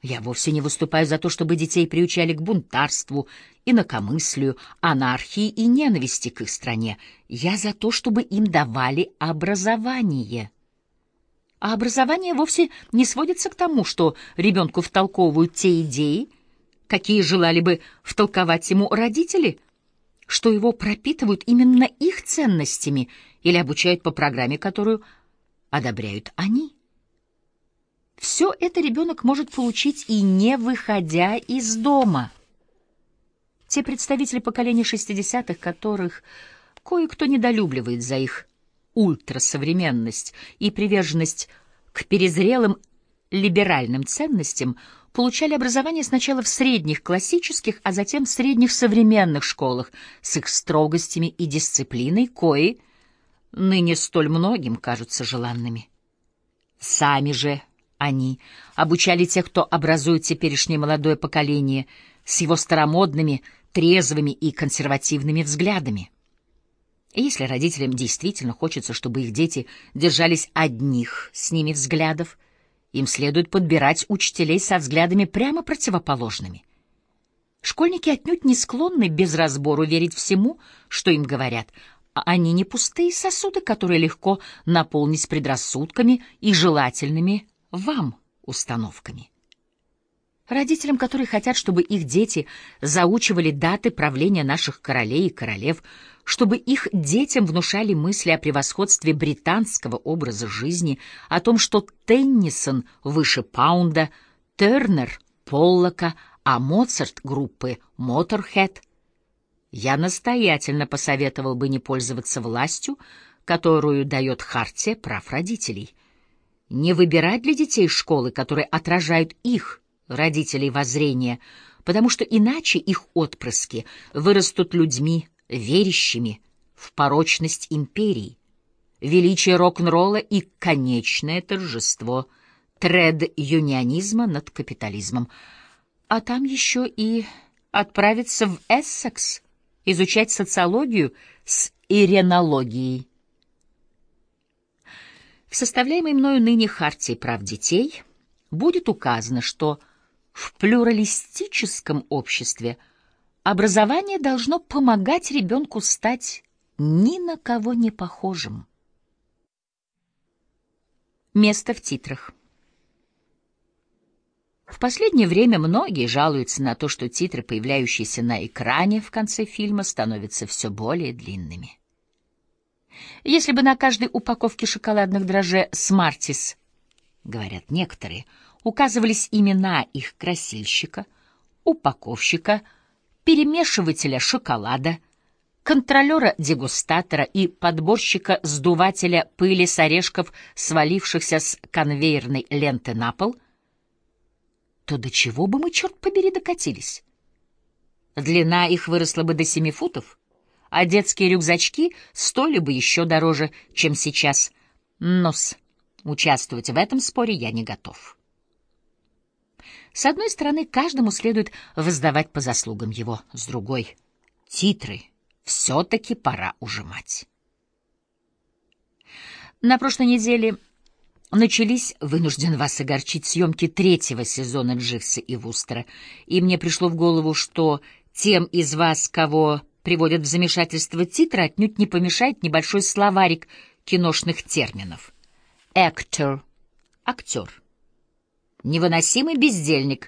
Я вовсе не выступаю за то, чтобы детей приучали к бунтарству, инакомыслию, анархии и ненависти к их стране. Я за то, чтобы им давали образование. А образование вовсе не сводится к тому, что ребенку втолковывают те идеи, какие желали бы втолковать ему родители, что его пропитывают именно их ценностями или обучают по программе, которую одобряют они. Все это ребенок может получить и не выходя из дома. Те представители поколения 60-х, которых кое-кто недолюбливает за их ультрасовременность и приверженность к перезрелым либеральным ценностям, получали образование сначала в средних классических, а затем в средних современных школах с их строгостями и дисциплиной, кои ныне столь многим кажутся желанными. Сами же они обучали тех, кто образует теперешнее молодое поколение с его старомодными, трезвыми и консервативными взглядами. И если родителям действительно хочется, чтобы их дети держались одних с ними взглядов, им следует подбирать учителей со взглядами прямо противоположными. Школьники отнюдь не склонны без разбору верить всему, что им говорят, а они не пустые сосуды, которые легко наполнить предрассудками и желательными вам установками. Родителям, которые хотят, чтобы их дети заучивали даты правления наших королей и королев, чтобы их детям внушали мысли о превосходстве британского образа жизни, о том, что Теннисон выше Паунда, Тернер — Поллока, а Моцарт — группы Моторхед. Я настоятельно посоветовал бы не пользоваться властью, которую дает Хартия прав родителей — не выбирать для детей школы, которые отражают их, родителей, воззрения, потому что иначе их отпрыски вырастут людьми, верящими в порочность империи, величие рок-н-ролла и конечное торжество тред-юнионизма над капитализмом. А там еще и отправиться в Эссекс, изучать социологию с иренологией. В составляемой мною ныне Хартии прав детей будет указано, что в плюралистическом обществе образование должно помогать ребенку стать ни на кого не похожим. Место в титрах. В последнее время многие жалуются на то, что титры, появляющиеся на экране в конце фильма, становятся все более длинными. Если бы на каждой упаковке шоколадных дрожжей «Смартис», говорят некоторые, указывались имена их красильщика, упаковщика, перемешивателя шоколада, контролера-дегустатора и подборщика-сдувателя пыли с орешков, свалившихся с конвейерной ленты на пол, то до чего бы мы, черт побери, докатились? Длина их выросла бы до семи футов, а детские рюкзачки стоили бы еще дороже, чем сейчас. Нос, участвовать в этом споре я не готов. С одной стороны, каждому следует воздавать по заслугам его, с другой — титры все-таки пора ужимать. На прошлой неделе начались, вынужден вас огорчить, съемки третьего сезона Дживса и Вустера, и мне пришло в голову, что тем из вас, кого приводят в замешательство титры, отнюдь не помешает небольшой словарик киношных терминов. Actor — актер. Невыносимый бездельник